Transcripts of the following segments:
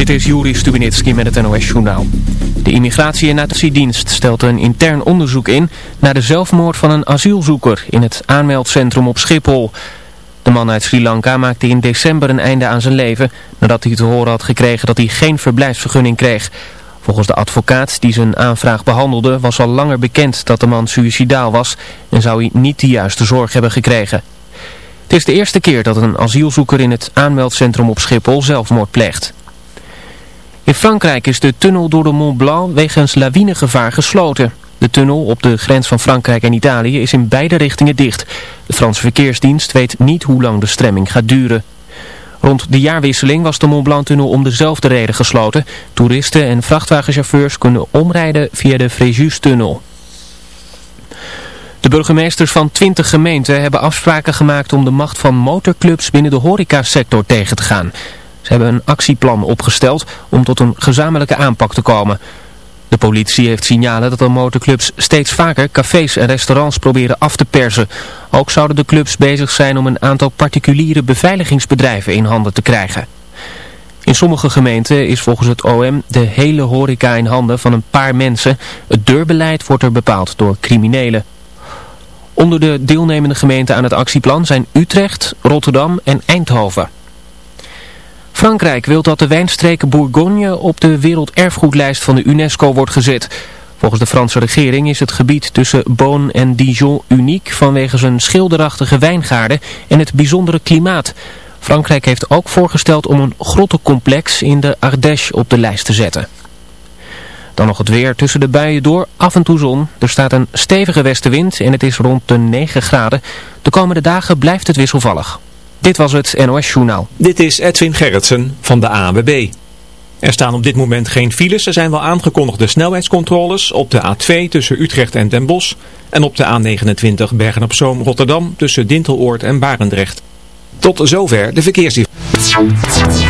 Dit is Juri Stubenitski met het NOS-journaal. De Immigratie- en Natiedienst stelt een intern onderzoek in... naar de zelfmoord van een asielzoeker in het aanmeldcentrum op Schiphol. De man uit Sri Lanka maakte in december een einde aan zijn leven... nadat hij te horen had gekregen dat hij geen verblijfsvergunning kreeg. Volgens de advocaat die zijn aanvraag behandelde... was al langer bekend dat de man suicidaal was... en zou hij niet de juiste zorg hebben gekregen. Het is de eerste keer dat een asielzoeker in het aanmeldcentrum op Schiphol zelfmoord pleegt. In Frankrijk is de tunnel door de Mont Blanc wegens lawinegevaar gesloten. De tunnel op de grens van Frankrijk en Italië is in beide richtingen dicht. De Franse verkeersdienst weet niet hoe lang de stremming gaat duren. Rond de jaarwisseling was de Mont Blanc-tunnel om dezelfde reden gesloten. Toeristen en vrachtwagenchauffeurs kunnen omrijden via de Fréjus-tunnel. De burgemeesters van 20 gemeenten hebben afspraken gemaakt om de macht van motorclubs binnen de horecasector tegen te gaan. Ze hebben een actieplan opgesteld om tot een gezamenlijke aanpak te komen. De politie heeft signalen dat de motorclubs steeds vaker cafés en restaurants proberen af te persen. Ook zouden de clubs bezig zijn om een aantal particuliere beveiligingsbedrijven in handen te krijgen. In sommige gemeenten is volgens het OM de hele horeca in handen van een paar mensen. Het deurbeleid wordt er bepaald door criminelen. Onder de deelnemende gemeenten aan het actieplan zijn Utrecht, Rotterdam en Eindhoven. Frankrijk wil dat de wijnstreken Bourgogne op de werelderfgoedlijst van de UNESCO wordt gezet. Volgens de Franse regering is het gebied tussen Beaune en Dijon uniek vanwege zijn schilderachtige wijngaarden en het bijzondere klimaat. Frankrijk heeft ook voorgesteld om een grottencomplex in de Ardèche op de lijst te zetten. Dan nog het weer tussen de buien door, af en toe zon. Er staat een stevige westenwind en het is rond de 9 graden. De komende dagen blijft het wisselvallig. Dit was het NOS Journaal. Dit is Edwin Gerritsen van de ANWB. Er staan op dit moment geen files. Er zijn wel aangekondigde snelheidscontroles op de A2 tussen Utrecht en Den Bosch. En op de A29 Bergen-op-Zoom Rotterdam tussen Dinteloord en Barendrecht. Tot zover de verkeersinformatie.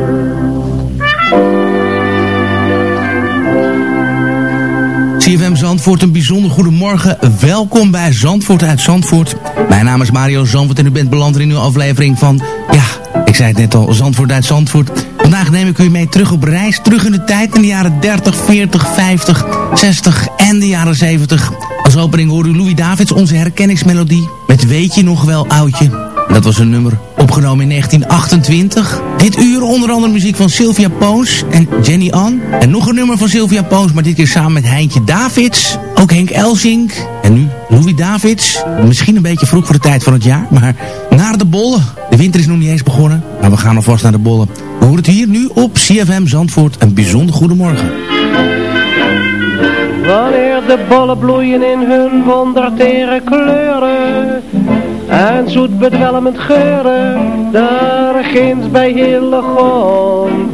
CFM Zandvoort, een bijzonder goedemorgen. Welkom bij Zandvoort uit Zandvoort. Mijn naam is Mario Zandvoort en u bent beland in uw aflevering van... Ja, ik zei het net al, Zandvoort uit Zandvoort. Vandaag neem ik u mee terug op reis. Terug in de tijd in de jaren 30, 40, 50, 60 en de jaren 70. Als opening hoor u Louis Davids, onze herkenningsmelodie. Met Weet je nog wel, oudje? Dat was een nummer opgenomen in 1928. Dit uur onder andere muziek van Sylvia Poos en Jenny Ann. En nog een nummer van Sylvia Poos, maar dit keer samen met Heintje Davids. Ook Henk Elsink. En nu Louis Davids. Misschien een beetje vroeg voor de tijd van het jaar, maar naar de bollen. De winter is nog niet eens begonnen, maar we gaan alvast naar de bollen. We horen het hier nu op CFM Zandvoort. Een bijzonder goedemorgen. Wanneer de bollen bloeien in hun wondertere kleuren en zoet bedwelmend geuren, daar ginds bij Hillegom.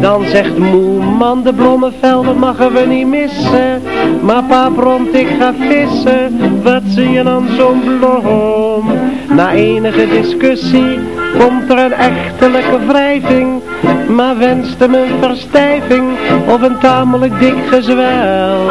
Dan zegt moe man, de bloemenvelden mogen we niet missen. Maar pa bromt, ik ga vissen, wat zie je dan zo'n bloem? Na enige discussie komt er een echtelijke wrijving. Maar wenste me een verstijving of een tamelijk dik gezwel.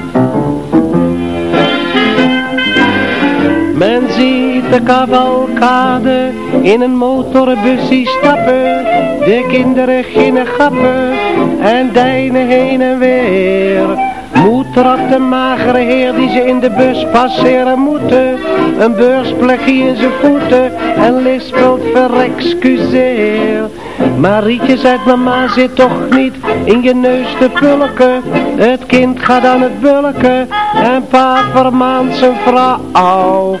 De cavalcade in een motorbusje stappen. De kinderen ginnen grappen en deinen heen en weer. Moed trapt de magere heer die ze in de bus passeren moeten. Een beursplekje in zijn voeten en lispelt verexcuseer. Marietje zegt mama zit toch niet in je neus te pulken. Het kind gaat aan het bulken en pa vermaant zijn vrouw.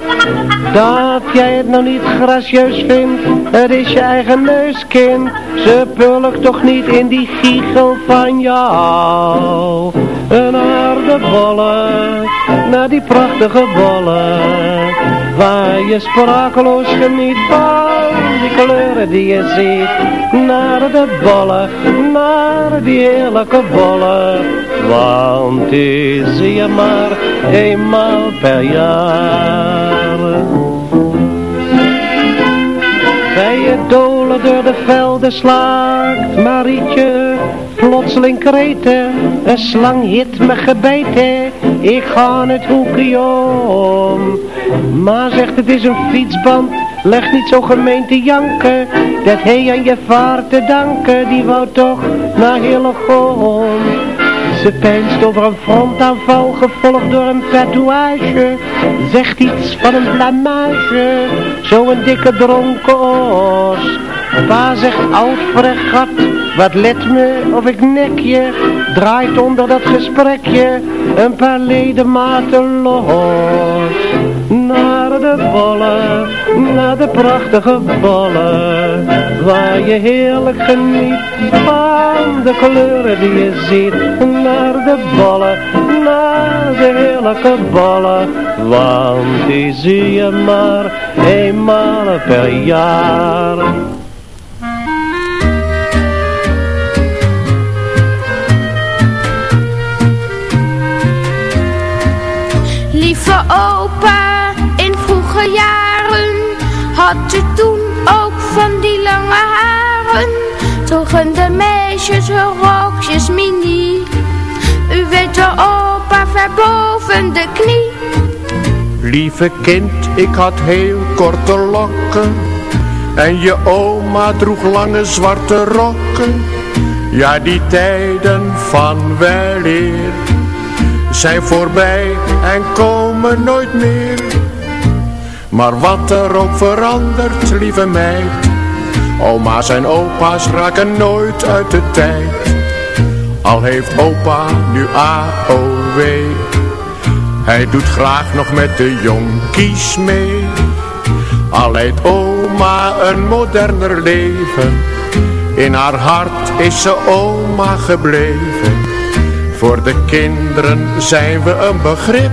Dat jij het nou niet gracieus vindt, het is je eigen neuskind. Ze pulkt toch niet in die giegel van jou. Naar de bollen, naar die prachtige bollen. Waar je sprakeloos geniet van die kleuren die je ziet. Naar de bollen, naar die heerlijke bollen. Want die zie je maar eenmaal per jaar. Bij je dolen door de velden slaakt Marietje plotseling kreten. Een slang hit me gebeten, ik ga het hoekje om. Ma zegt het is een fietsband, leg niet zo gemeen te janken. Dat hij aan je vaart te danken, die wou toch naar Hillegom. Ze pijnst over een frontaanval, gevolgd door een tatoeage. Zegt iets van een blamage, zo'n dikke dronken os. Pa zegt oud wat let me of ik nek je. Draait onder dat gesprekje een paar ledematen los. Naar de bollen, naar de prachtige bollen. Waar je heerlijk geniet van de kleuren die je ziet. Naar de bollen, naar de heerlijke bollen. Want die zie je maar eenmaal per jaar. Lieve opa, had u toen ook van die lange haren. Droegen de meisjes hun rokjes mini. U weet wel opa, ver boven de knie. Lieve kind, ik had heel korte lokken. En je oma droeg lange zwarte rokken. Ja, die tijden van weleer zijn voorbij en komen nooit meer. Maar wat er ook verandert, lieve meid, oma's en opa's raken nooit uit de tijd. Al heeft opa nu AOW, hij doet graag nog met de jonkies mee. Al leidt oma een moderner leven, in haar hart is ze oma gebleven. Voor de kinderen zijn we een begrip.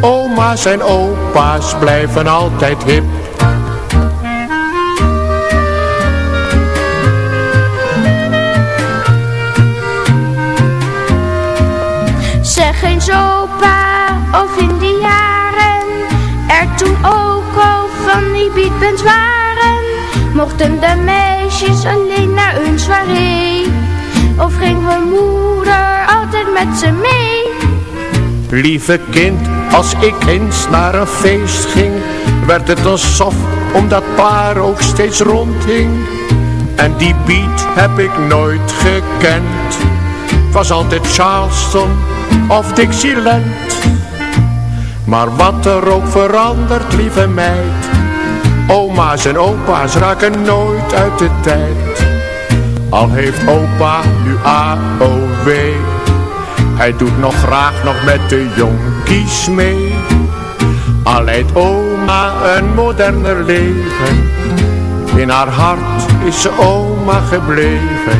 Oma's en opa's blijven altijd hip. Zeg eens opa, of in die jaren er toen ook al van die beatbands waren. Mochten de meisjes alleen naar hun soirée, of ging hun moeder altijd met ze mee? Lieve kind, als ik eens naar een feest ging, werd het een sof, omdat paar ook steeds rondhing. En die beat heb ik nooit gekend, was altijd Charleston of Dixieland. Maar wat er ook verandert, lieve meid, oma's en opa's raken nooit uit de tijd. Al heeft opa nu AOW, hij doet nog graag nog met de jonkies mee. Al leidt oma een moderner leven, in haar hart is ze oma gebleven.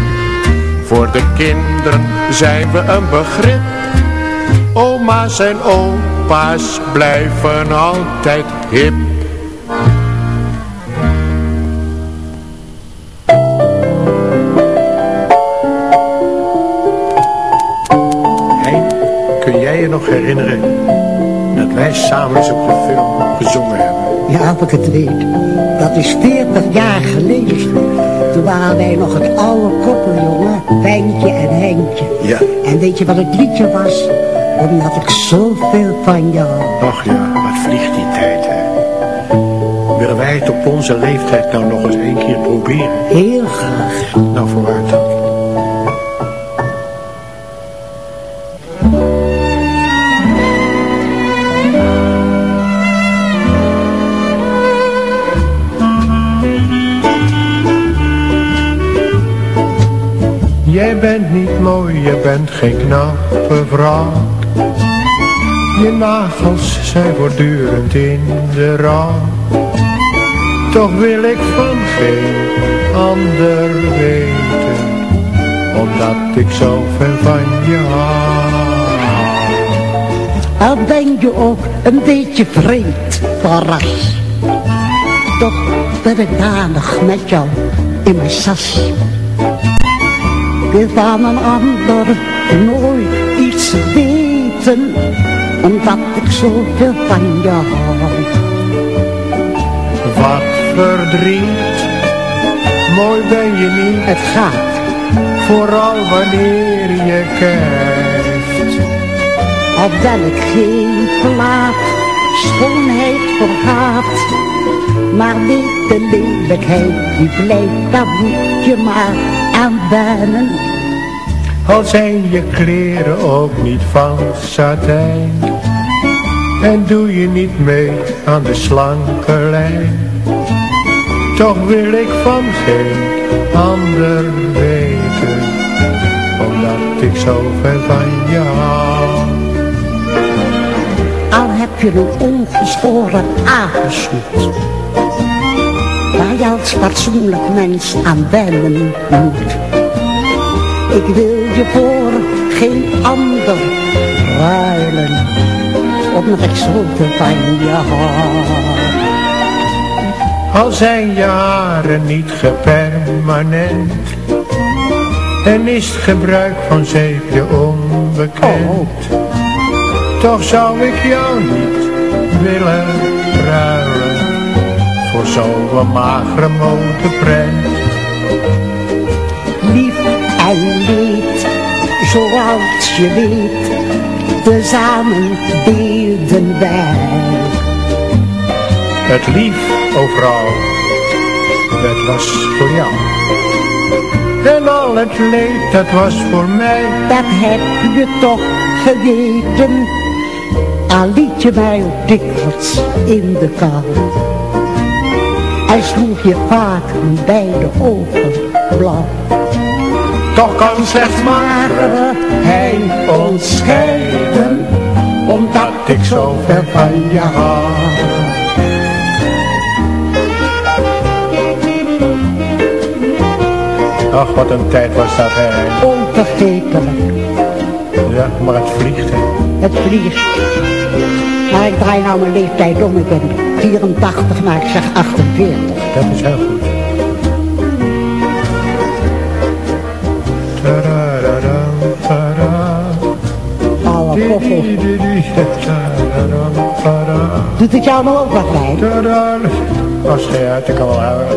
Voor de kinderen zijn we een begrip, oma's en opa's blijven altijd hip. Of ik het weet. Dat is 40 jaar geleden. Toen waren wij nog het oude koppel, jongen. Wijntje en Henkje. Ja. En weet je wat het liedje was? Omdat ik zoveel van jou. Ach ja, wat vliegt die tijd, hè. Willen wij het op onze leeftijd nou nog eens één keer proberen? Heel graag. Nou, vooruit dan. Bent niet mooi, je bent geen knappe vrouw. Je nagels zijn voortdurend in de rouw. Toch wil ik van geen ander weten, omdat ik zo ver van je hou. Al ben je ook een beetje vreemd van ras. Toch ben ik danig met jou in mijn sas. Wil van een ander nooit iets weten, omdat ik zoveel van je hou. Wat verdriet, mooi ben je niet. Het gaat, Vooral wanneer je kijkt. hoewel ik geen plaat schoonheid vergaat. Maar weet de lelijkheid die blijft, daar moet je maar aan wennen. Al zijn je kleren ook niet van satijn. En doe je niet mee aan de slanke lijn. Toch wil ik van geen ander weten. Omdat ik zo ver van je hou. Je een ongeschoren aangesnoet. Waar je als fatsoenlijk mens aan wennen moet. Ik wil je voor geen ander ruilen. Omdat ik zoveel van je hou. Al zijn je haren niet gepermanent. En is het gebruik van zeep je onbekend. Toch zou ik jou niet willen ruilen. Voor zo'n magere motorprent. Lief en leed, zoals je weet. Tezamen deelden wij. Het lief overal, dat was voor jou. En al het leed, dat was voor mij. Dat heb je toch geweten. Al liet je mij ook dikwijls in de kou. Hij sloeg je vaak met beide ogen blauw. Toch kan slechts maar hij ons scheiden, omdat ik zo ver van je hou. Ach, wat een tijd was dat, hè. Onvergetelijk, Ja, maar het vliegt, hè. het vliegt. Maar ik draai nou mijn leeftijd om. Ik ben 84, maar ik zeg 48. Dat is heel goed. Koffel. Doet het jou nou ook wat bij? Als je uit, ik kan wel houden.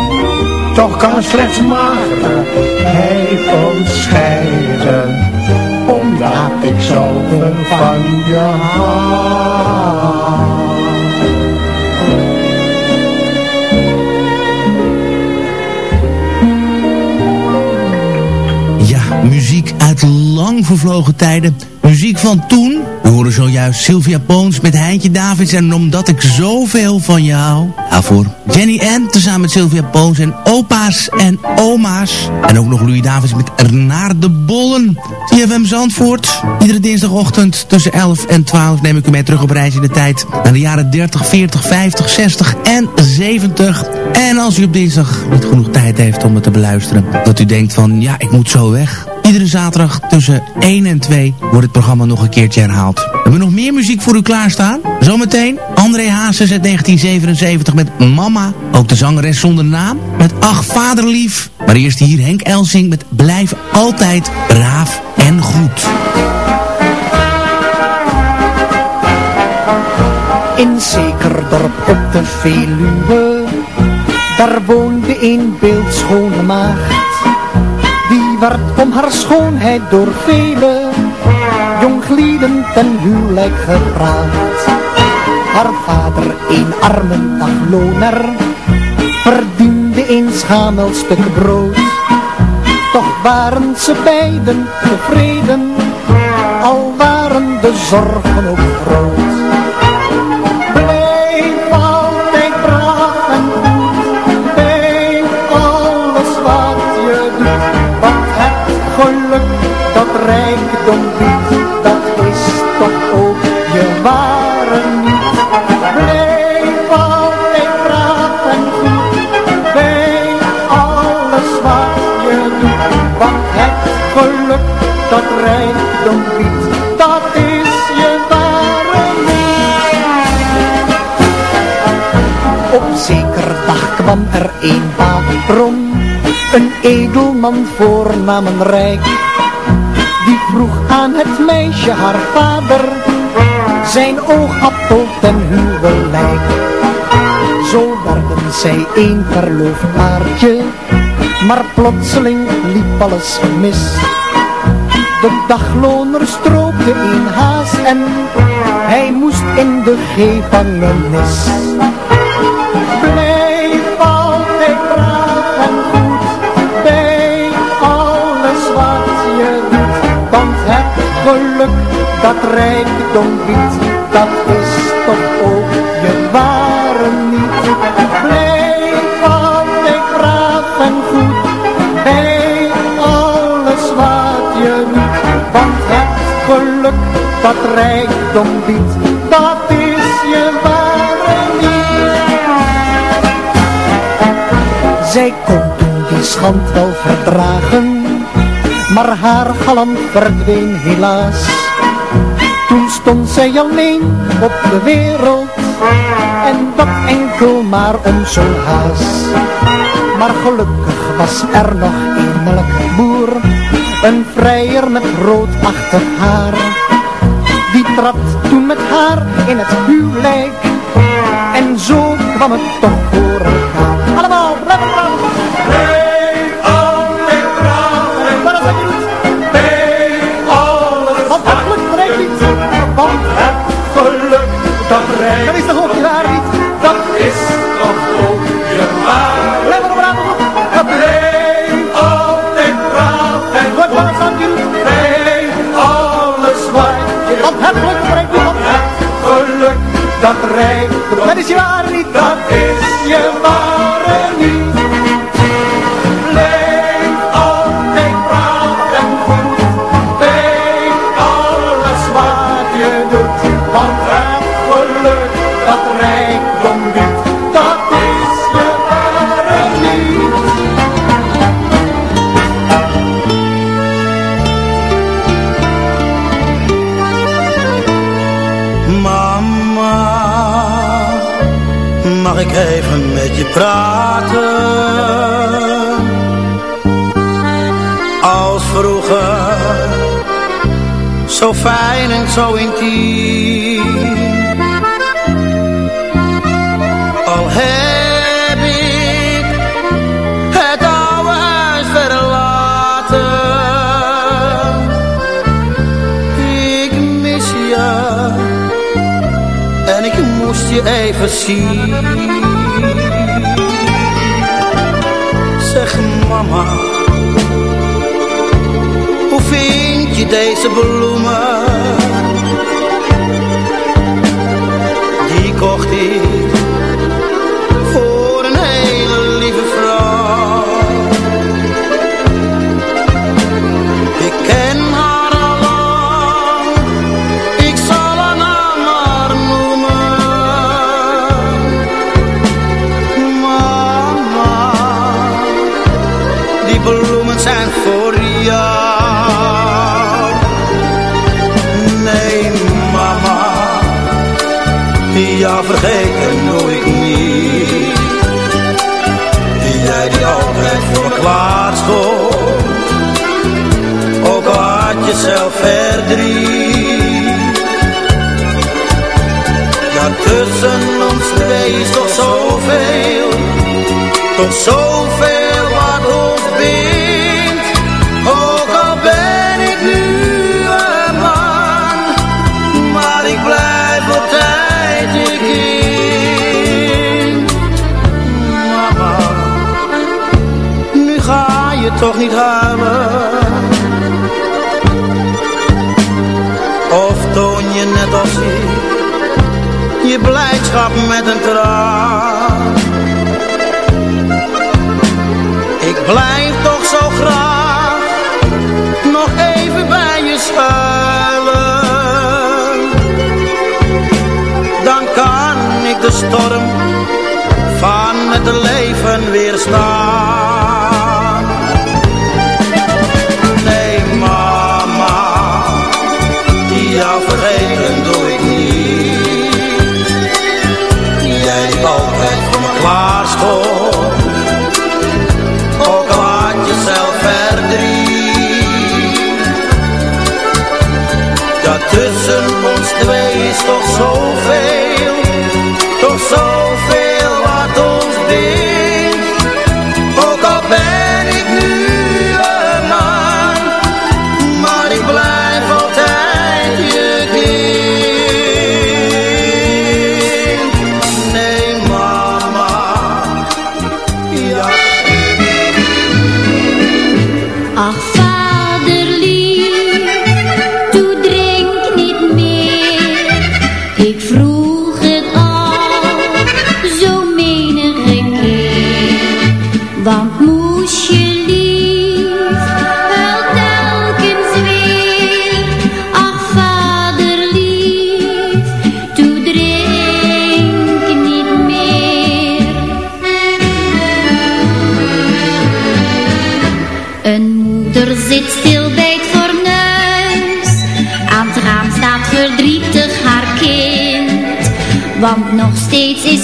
Toch kan slechts maar hij ons scheiden, omdat ik zoveel van je hou. Ja, muziek uit lang vervlogen tijden. Muziek van toen. We horen zojuist Sylvia Poons met Heintje Davids en Omdat ik zoveel van je hou. Daarvoor Jenny Ann tezamen met Sylvia Poons en opa's en oma's. En ook nog Louis Davids met Naar de Bollen. TFM Zandvoort. Iedere dinsdagochtend tussen 11 en 12 neem ik u mee terug op reis in de tijd. Naar de jaren 30, 40, 50, 60 en 70. En als u op dinsdag niet genoeg tijd heeft om het te beluisteren. Dat u denkt van ja ik moet zo weg. Iedere zaterdag tussen 1 en 2 wordt het programma nog een keertje herhaald. We nog meer muziek voor u klaarstaan. Zometeen André Hazes uit 1977 met Mama. Ook de zangeres zonder naam met Ach Vaderlief. Maar eerst hier Henk Elsing met Blijf altijd braaf en goed. In zeker dorp op de Veluwe, daar woonde een beeldschone maagd. Werd om haar schoonheid door vele jonglieden ten huwelijk gevraagd. Haar vader, een arme dagloner, verdiende een schamel stuk brood. Toch waren ze beiden tevreden, al waren de zorgen ook groot. Dat is je ware. Op zeker dag kwam er een baron, een edelman voornamen rijk. Die vroeg aan het meisje haar vader, zijn oogappel ten huwelijk. Zo werden zij een verloofd paardje, maar plotseling liep alles mis. De dagloner stroopte een haas en hij moest in de gevangenis. Blijf altijd braaf en goed bij alles wat je doet. Want het geluk dat rijkdom biedt, dat is toch ook geluk dat rijkdom biedt, dat is je ware niet. Zij kon toen die schand wel verdragen, maar haar galant verdween helaas. Toen stond zij alleen op de wereld, en dat enkel maar om zo'n haas. Maar gelukkig was er nog een melkboer, een vrijer met roodachtig haar. Trad toen met haar in het huwelijk, en zo kwam het toch voor praten? Als vroeger, zo fijn en zo intiem. Al heb ik het oude huis verlaten. Ik mis je en ik moest je even zien. Hoe vind je deze bloemen? Die kocht ik ja vergeet doe ik niet. Die jij die altijd voor me klaar stond, ook al had je zelf verdriet. Ja, tussen ons twee is toch zoveel, toch zoveel toch niet ramen? Of toon je net als ik je blijdschap met een traan? Ik blijf toch zo graag nog even bij je schuilen. Dan kan ik de storm van het leven weer weerstaan. Oh.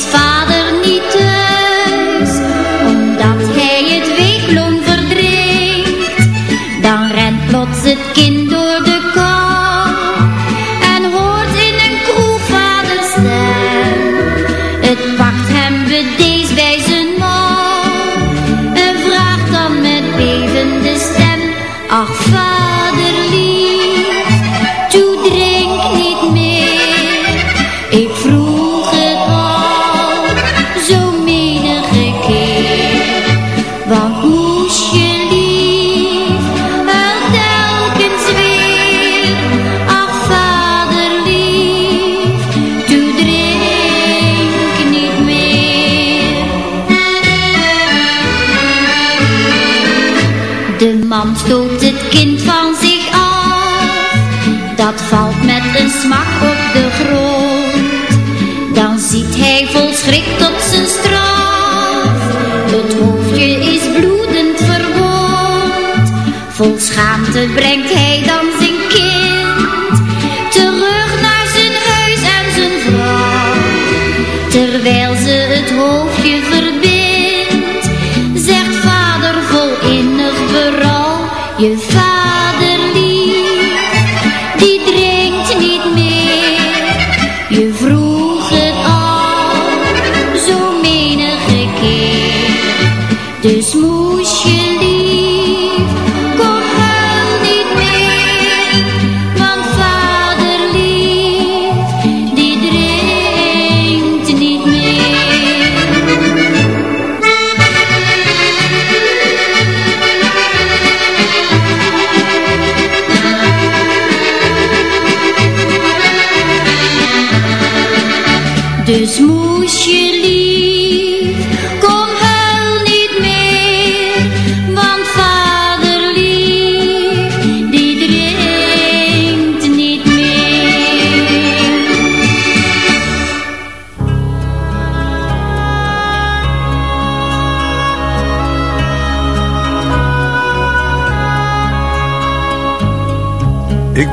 fine. stoot het kind van zich af. Dat valt met een smak op de grond. Dan ziet hij vol schrik tot zijn straf. Het hoofdje is bloedend verwond. Vol schaamte brengt hij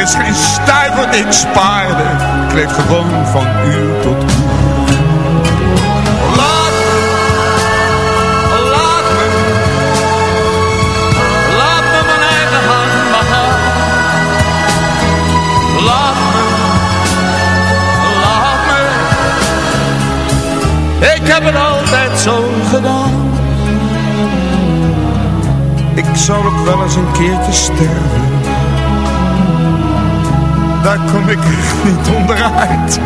Is geen stuiver ik spaarde. Ik gewoon van uur tot uur. Laat me, laat me, laat me mijn eigen hand. Laat me, laat me, ik heb het altijd zo gedaan. Ik zou ook wel eens een keertje sterven. Daar kom ik echt niet onderuit.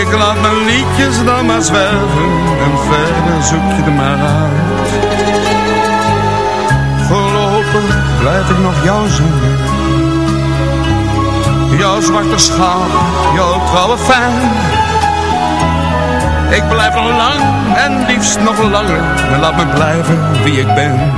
Ik laat mijn liedjes dan maar zwerven en verder zoek je er maar uit. Voorlopig blijf ik nog jou zingen. Jouw zwarte schaap, jouw trouwe fan. Ik blijf nog lang en liefst nog langer. En laat me blijven wie ik ben.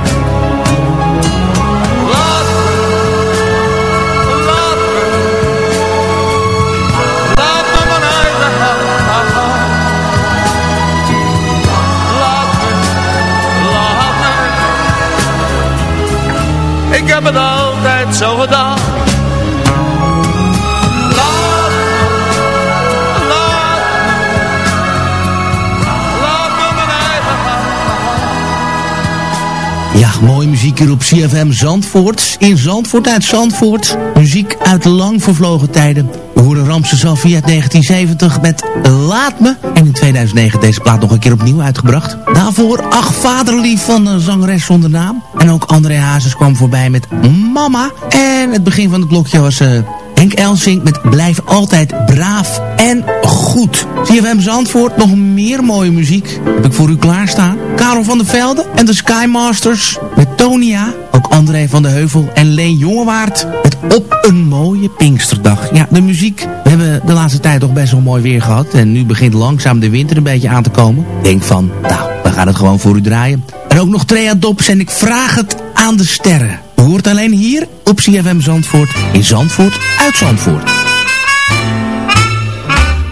Mooie muziek hier op CFM Zandvoort. In Zandvoort uit Zandvoort. Muziek uit lang vervlogen tijden. We horen Ramse Safia uit 1970 met Laat Me. En in 2009 deze plaat nog een keer opnieuw uitgebracht. Daarvoor Ach Vaderlief van een zangeres zonder naam. En ook André Hazes kwam voorbij met Mama. En het begin van het blokje was... eh, Henk Elsink met Blijf altijd braaf en goed. CFM Zandvoort, nog meer mooie muziek heb ik voor u klaarstaan. Karel van der Velde en de Skymasters met Tonia. Ook André van de Heuvel en Leen Jongewaard met Op een mooie Pinksterdag. Ja, de muziek. We hebben de laatste tijd toch best wel mooi weer gehad. En nu begint langzaam de winter een beetje aan te komen. Denk van, nou, we gaan het gewoon voor u draaien. En ook nog Trea Dops en ik vraag het aan de sterren. Hoort alleen hier op CFM Zandvoort in Zandvoort uit Zandvoort.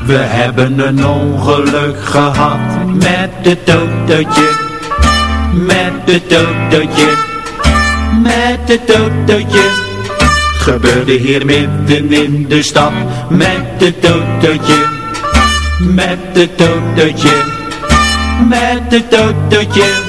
We hebben een ongeluk gehad met het autootje, met het autootje, met het autootje. Gebeurde hier midden in de stad met het autootje, met het autootje, met het autootje.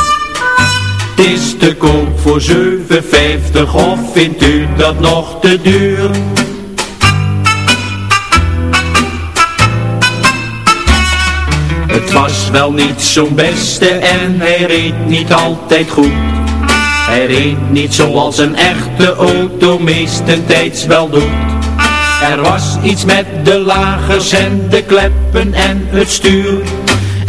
Het is te koop voor 7,50 of vindt u dat nog te duur? Het was wel niet zo'n beste en hij reed niet altijd goed. Hij reed niet zoals een echte auto meestentijds wel doet. Er was iets met de lagers en de kleppen en het stuur.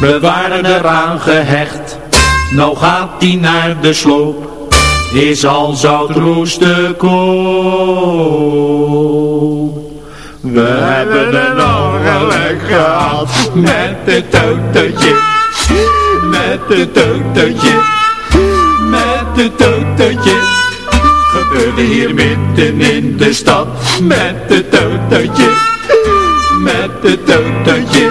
we waren eraan gehecht. Nou gaat die naar de sloop, is al zout roest koop. We hebben een ongeluk gehad met het autootje, met het autootje, met het autootje. Gebeurde hier midden in de stad met het autootje, met het autootje,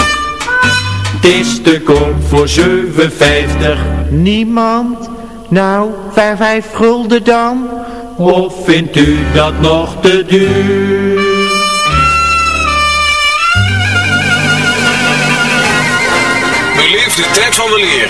Het is te koop voor 7,50. Niemand? Nou, vijf, vijf gulden dan? Of vindt u dat nog te duur? Beleef de tijd van weleer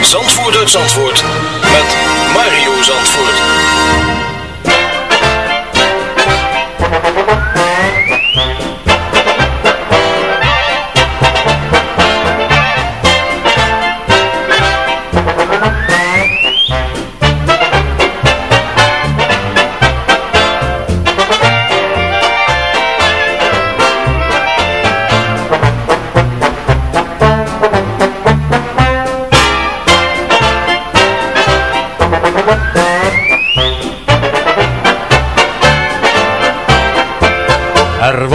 Zandvoort uit Zandvoort met Mario Zandvoort.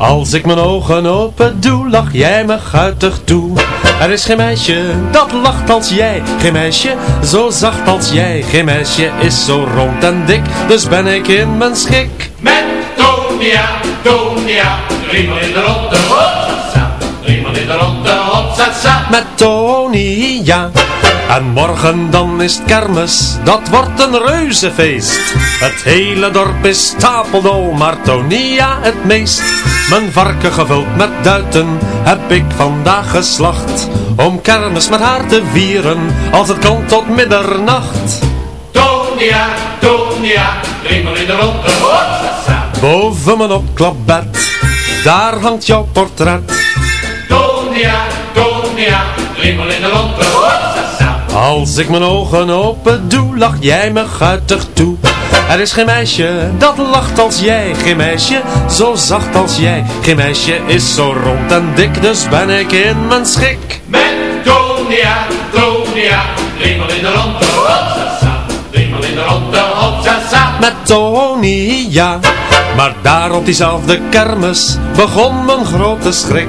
Als ik mijn ogen open doe, lach jij me guitig toe. Er is geen meisje dat lacht als jij, geen meisje zo zacht als jij. Geen meisje is zo rond en dik, dus ben ik in mijn schik. Met Tonia, Tonia, driemaal in de ronde. Driemaal in de ronde. Met Tony, ja. En morgen dan is het kermis, dat wordt een reuzefeest. Het hele dorp is stapeldol, maar Tonia het meest. Mijn varken gevuld met duiten heb ik vandaag geslacht. Om kermis met haar te vieren, als het kan tot middernacht. Tonia, Tonia, driemaal in de ronde. Boven mijn opklapbed, daar hangt jouw portret. Tonia, Tonia, driemaal in de. Als ik mijn ogen open doe, lach jij me guitig toe. Er is geen meisje dat lacht als jij, geen meisje zo zacht als jij. Geen meisje is zo rond en dik, dus ben ik in mijn schik. Met Tonia, Tonia, driemaal in de ronde, hopsasa. Driemaal in de ronde, hopsasa. Met Tony, ja. Maar daar op diezelfde kermis begon mijn grote schrik.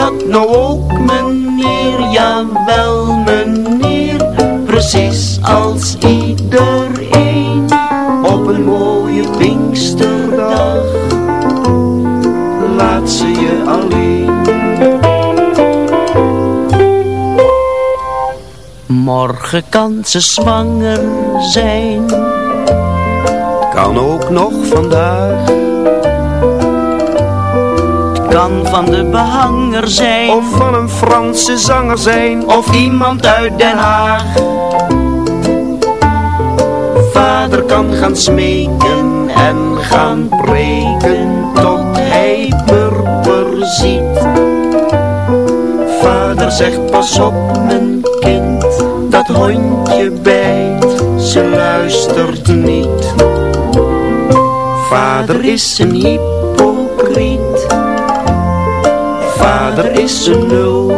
dat nou ook meneer? Jawel meneer, precies als iedereen op een mooie Pinksterdag. Laat ze je alleen. Morgen kan ze zwanger zijn, kan ook nog vandaag. Kan van de behanger zijn, of van een Franse zanger zijn, of iemand uit Den Haag. Vader kan gaan smeken en gaan preken, tot hij purper ziet. Vader zegt pas op mijn kind, dat hondje bijt, ze luistert niet. Vader is een hypocriet, vader is een nul.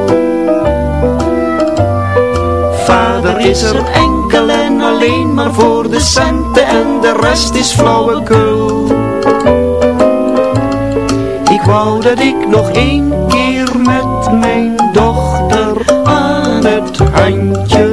Vader is er enkel en alleen maar voor de centen en de rest is flauwekul. Ik wou dat ik nog één keer met mijn dochter aan het handje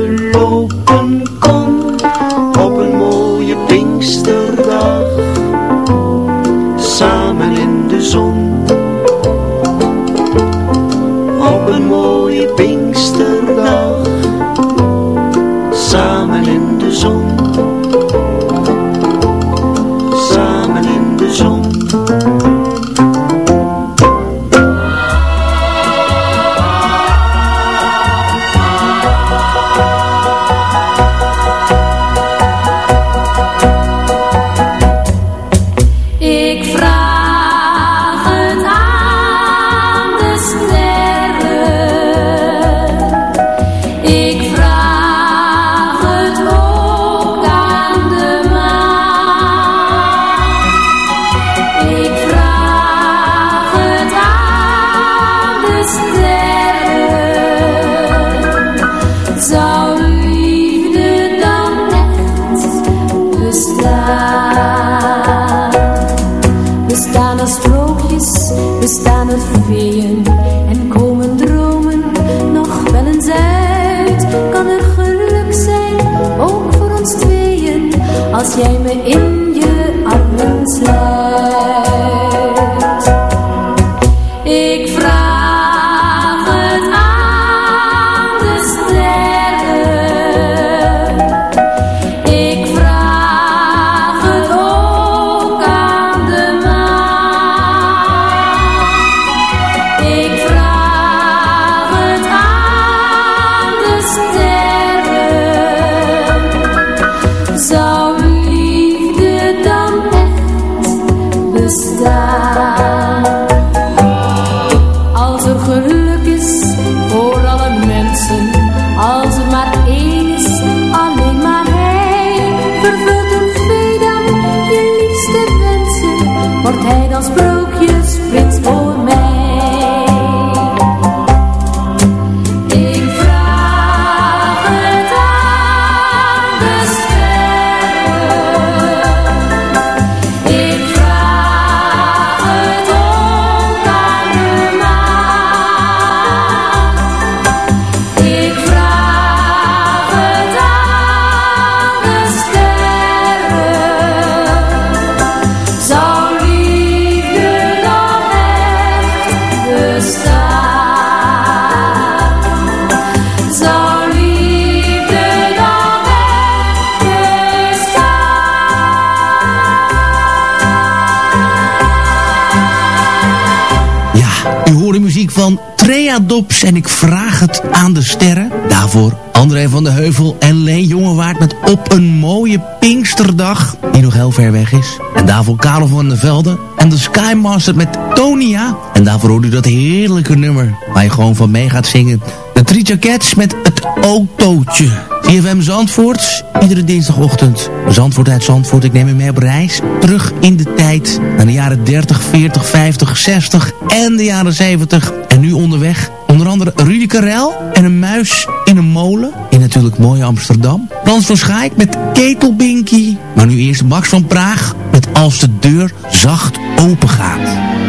van Trea Dops en ik vraag het aan de sterren. Daarvoor André van de Heuvel en Leen Jongewaard met Op een mooie Pinksterdag, die nog heel ver weg is. En daarvoor Karel van der Velde en de Skymaster met Tonia. En daarvoor hoort u dat heerlijke nummer waar je gewoon van mee gaat zingen. De Three Cats met het autootje. CFM Zandvoort, iedere dinsdagochtend. Zandvoort uit Zandvoort, ik neem u mee op reis. Terug in de tijd, naar de jaren 30, 40, 50, 60 en de jaren 70. En nu onderweg, onder andere Rudy Karel en een muis in een molen. In natuurlijk mooie Amsterdam. Frans van Schaik met Ketelbinky. Maar nu eerst Max van Praag met Als de deur zacht open gaat.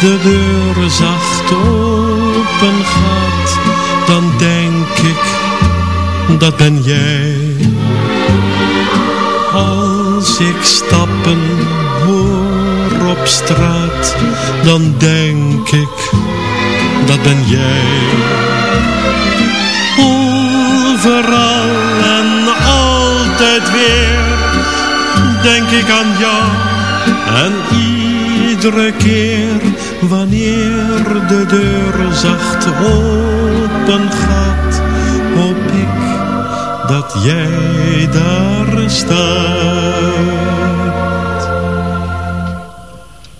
De deur zacht open gaat, dan denk ik, dat ben jij. Als ik stappen hoor op straat, dan denk ik, dat ben jij. Overal en altijd weer, denk ik aan jou en iedere keer wanneer de deur zacht open gaat, hoop ik dat jij daar staat.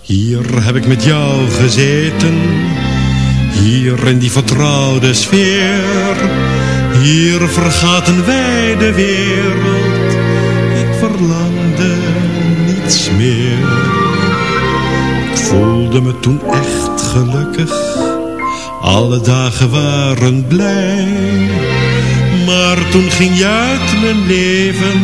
Hier heb ik met jou gezeten, hier in die vertrouwde sfeer. Hier vergaten wij de wereld, ik verlangde niets meer. Voelde me toen echt gelukkig, alle dagen waren blij. Maar toen ging je uit mijn leven,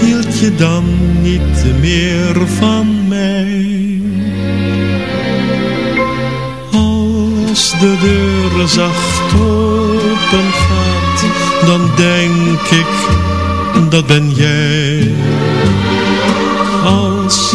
hield je dan niet meer van mij. Als de deur zacht open gaat, dan denk ik, dat ben jij. Als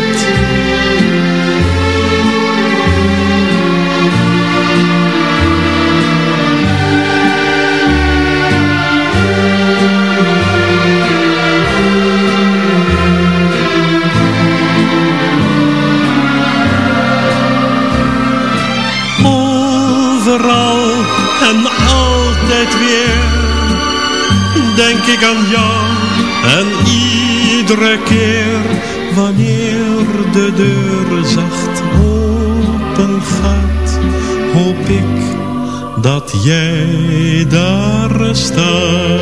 En altijd weer denk ik aan jou. En iedere keer wanneer de deur zacht open gaat, hoop ik dat jij daar staat.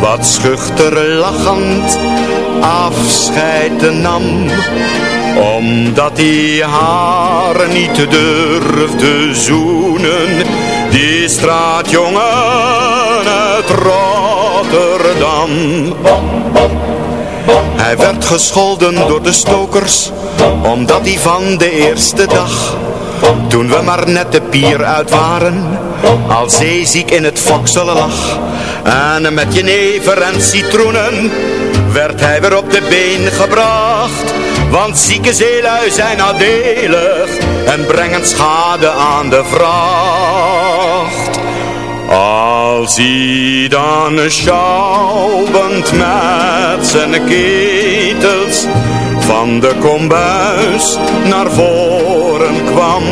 wat schuchter lachend afscheid nam. Omdat hij haar niet durfde zoenen, die straatjongen uit Rotterdam. Hij werd gescholden door de stokers, omdat hij van de eerste dag toen we maar net de pier uit waren, al zeeziek in het fokselen lag. En met jenever en citroenen werd hij weer op de been gebracht. Want zieke zeelui zijn nadelig en brengen schade aan de vracht. Als hij dan schouwend met zijn ketels van de kombuis naar voren kwam,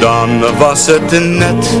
dan was het net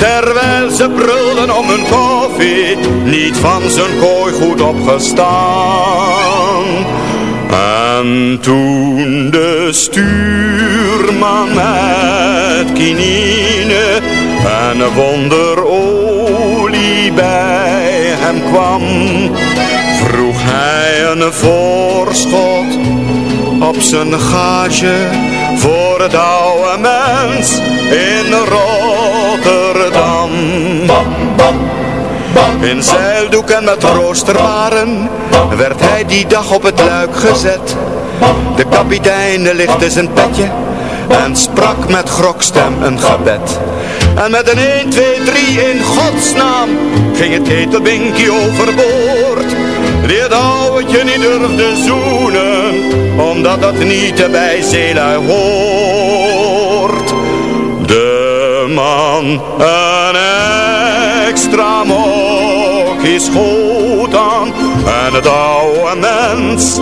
Terwijl ze brulden om hun koffie, niet van zijn kooi goed opgestaan. En toen de stuurman met kinine en wonderolie bij hem kwam, vroeg hij een voorschot op zijn gage voor het oude mens in Rotterdam. In zeildoek en met roosterwaren werd hij die dag op het luik gezet. De kapitein lichtte zijn petje en sprak met grokstem een gebed. En met een 1, 2, 3 in godsnaam ging het etelbinkie overboord. Die het ouwtje niet durfde zoenen, omdat dat niet bij zeelui hoort. Een extra mok is goed aan en het oude mens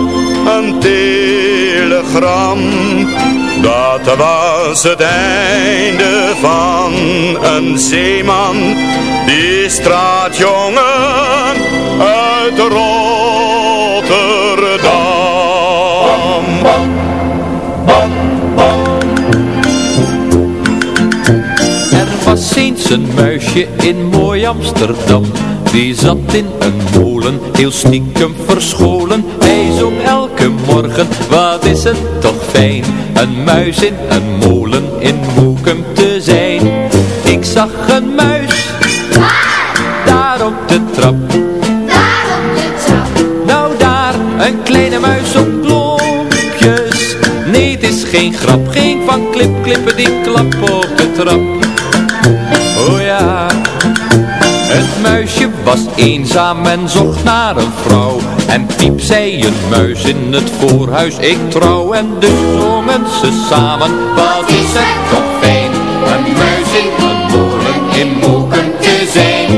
een telegram. Dat was het einde van een zeeman, die straatjongen uit Rotterdam. Er een muisje in mooi Amsterdam. Die zat in een molen, heel stiekem verscholen. Hij zong elke morgen, wat is het toch fijn? Een muis in een molen in Moekum te zijn. Ik zag een muis Daar op de trap. Daar op de trap Nou daar, een kleine muis op klompjes Nee, het is geen grap, geen van klip, klippen die klap op de trap was eenzaam en zocht naar een vrouw. En piep zei een muis in het voorhuis, ik trouw. En dus zongen ze samen, wat is het toch fijn. Een muis in een molen in Moeken te zijn.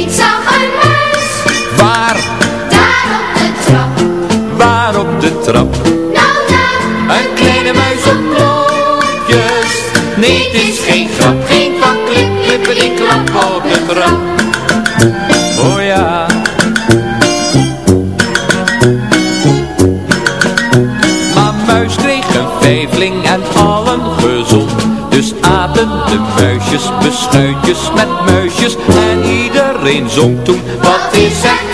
Ik zag een muis, Waar, daar op de trap. waar op de trap? Nou daar, Een kleine muis op klokjes. Nee, het is geen grap, geen van klip, klippen die klap op de trap. De muisjes beschuitjes met muisjes en iedereen zong toen. Wat is het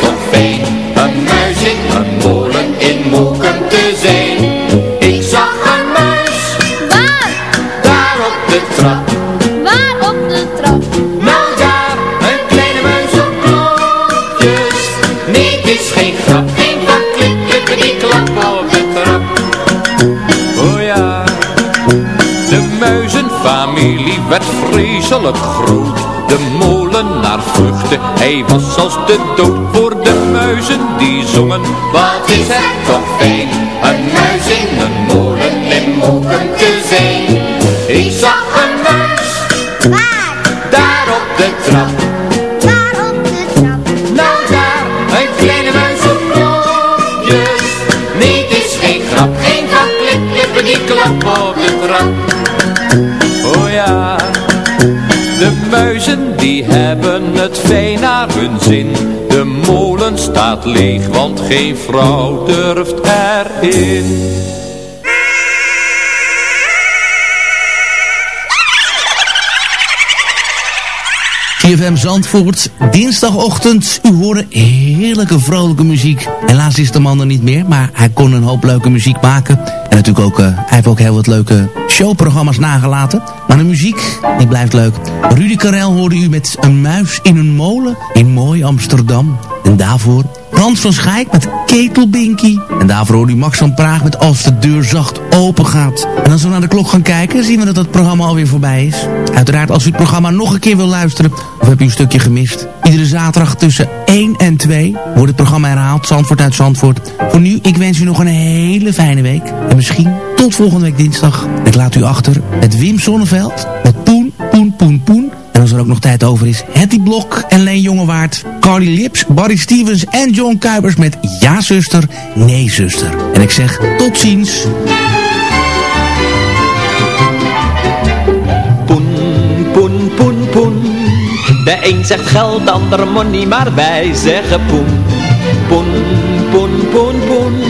werd vreselijk groot. De molenaar vluchtte, hij was als de dood voor de muizen die zongen. Wat is het toch fijn, een muis in een molen in moken te zijn. Ik zag een muis, Waar? daar op de trap. Die hebben het fijn naar hun zin. De molen staat leeg, want geen vrouw durft erin. CFM Zandvoort, dinsdagochtend. U hoorde heerlijke vrolijke muziek. Helaas is de man er niet meer, maar hij kon een hoop leuke muziek maken. En natuurlijk ook, eh, hij heeft ook heel wat leuke showprogramma's nagelaten. Maar de muziek, die blijft leuk. Rudy Karel hoorde u met een muis in een molen in mooi Amsterdam. En daarvoor Frans van Schaik met Ketelbinky. En daarvoor hoorde u Max van Praag met Als de deur zacht open gaat. En als we naar de klok gaan kijken, zien we dat het programma alweer voorbij is. Uiteraard, als u het programma nog een keer wil luisteren, of heb u een stukje gemist. Iedere zaterdag tussen 1 en 2 wordt het programma herhaald. Zandvoort uit Zandvoort. Voor nu, ik wens u nog een hele fijne week. En misschien tot volgende week dinsdag. Ik laat u achter met Wim Sonneveld. Met Poen, Poen, Poen, Poen. En als er ook nog tijd over is, Hetty Blok en Leen Jongewaard. Carly Lips, Barry Stevens en John Kuipers met Ja zuster, Nee zuster. En ik zeg tot ziens. Poen, poen, poen, poen. De een zegt geld, de ander money, maar wij zeggen poen. Poen, poen, poen, poen.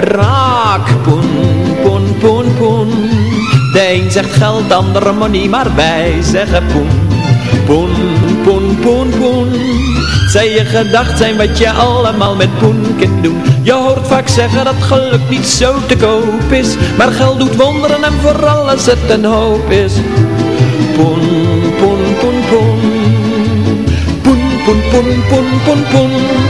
Raak, poen, poen, poen, poen. De een zegt geld, de ander money, maar wij zeggen poen. Poen, poen, poen, poen. Zij je gedacht zijn wat je allemaal met poen kunt doen. Je hoort vaak zeggen dat geluk niet zo te koop is. Maar geld doet wonderen en vooral als het een hoop is. Poen, poen, poen, poen. Poen, poen, poen, poen, poen, poen.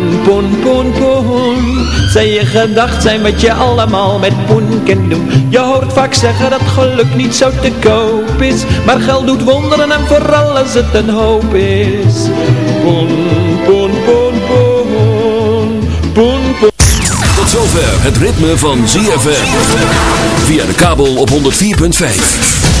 poen, poen, poen. Zij je gedacht zijn wat je allemaal met poen kunt doen. Je hoort vaak zeggen dat geluk niet zo te koop is. Maar geld doet wonderen en vooral als het een hoop is. Poen, poen, poen, poen. Poen, poen. Tot zover het ritme van ZFM. Via de kabel op 104.5.